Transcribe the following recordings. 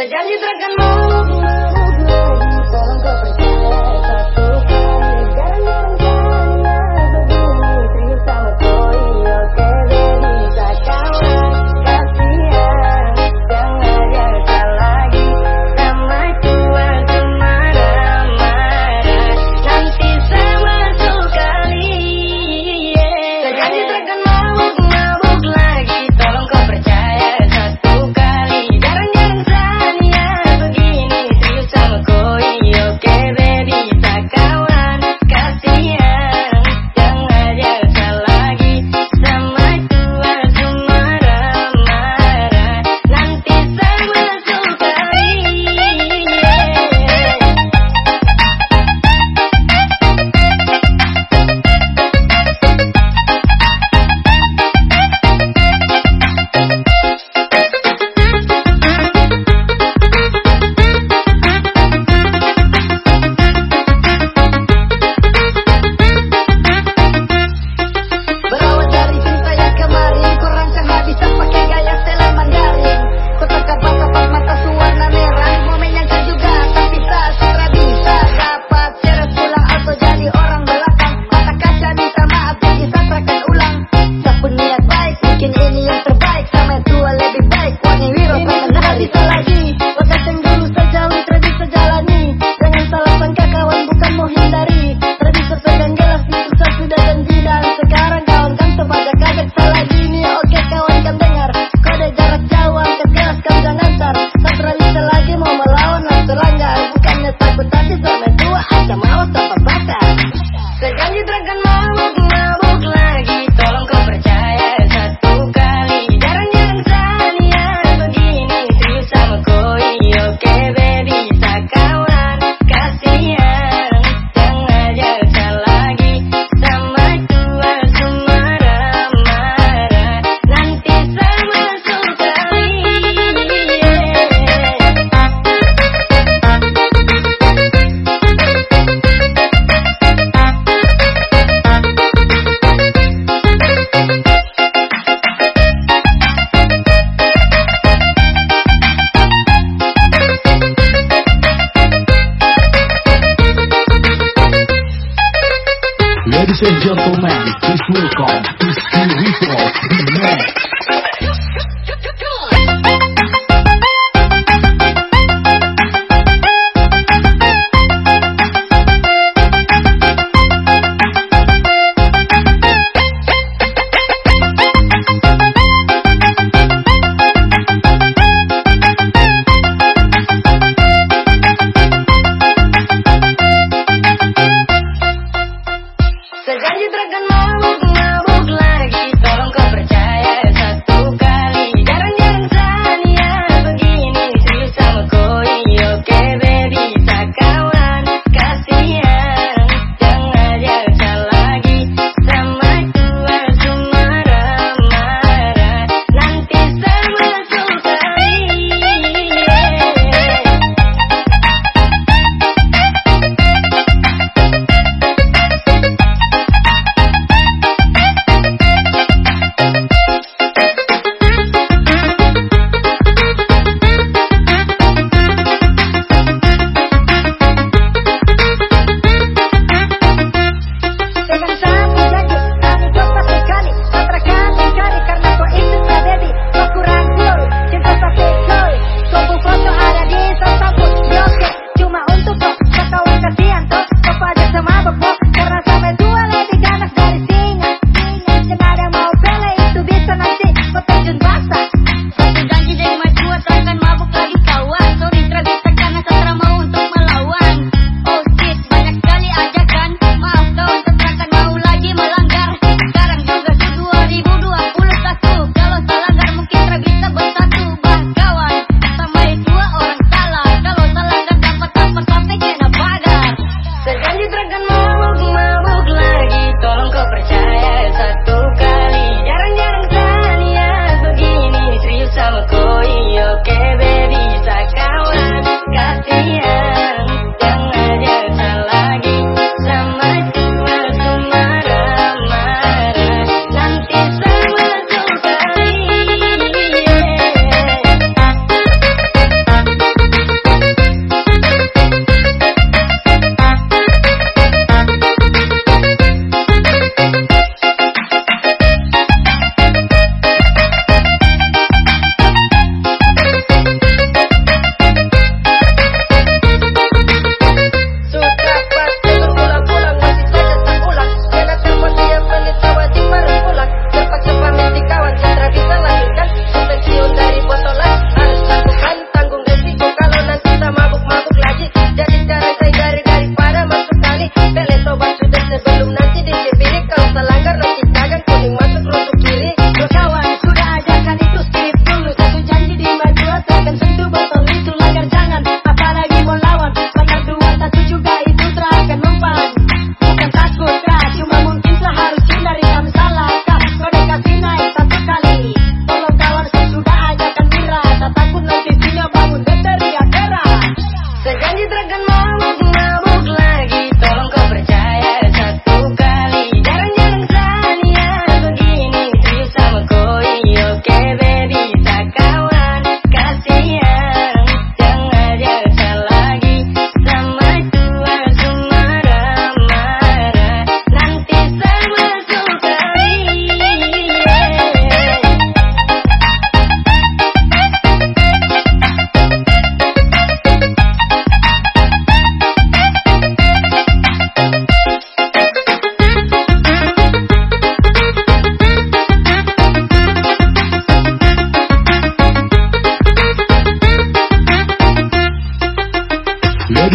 Sejak diterangkan mau, mau, mau, Gracias.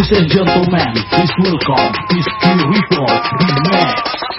Ladies and gentlemen, please welcome Whiskey Report Remix.